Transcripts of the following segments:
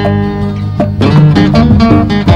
Thank you.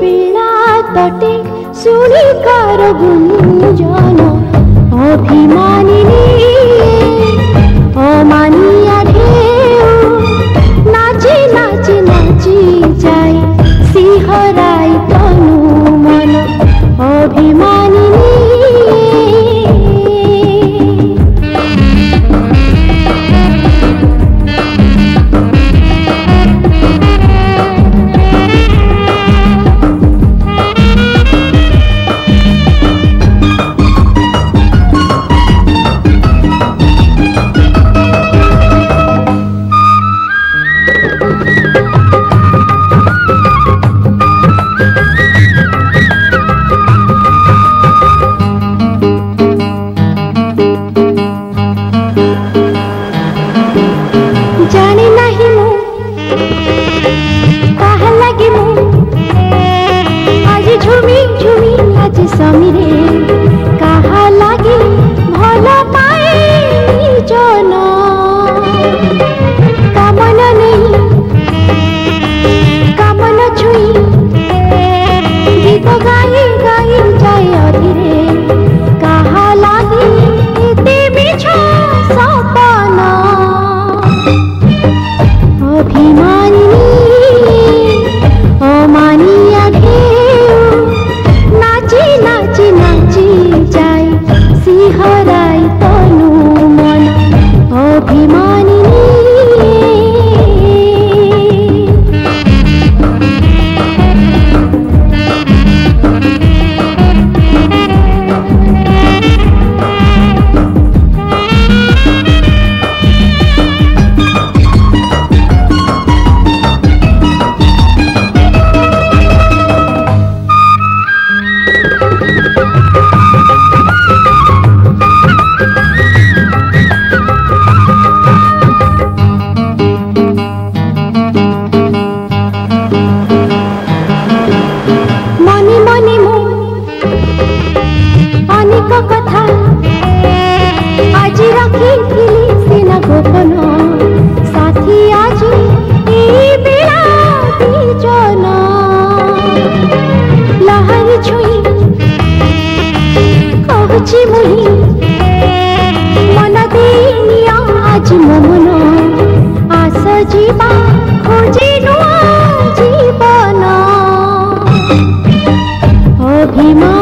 বেড়া তটে শুনি কার গুঞ্জন। অভিমানিনী অমানিয়া ঢেউ। নাচি নাচি নাচি যাই সিহরাই তনু মন অভিমানিনী স্বামী রে কাহা লাগি ভালো পাই জন কামন নেই কামন ছুঁই গীত গাই এক কথা। আজি রাখি সিনা গোপন। সাথী আজি এই বেলা বিজন লাহার ছুঁই কহুছি মুই মন দেই নিয়া আজি মো মন আস জীবা খোঁজি নূয়া জীবন। অভিমান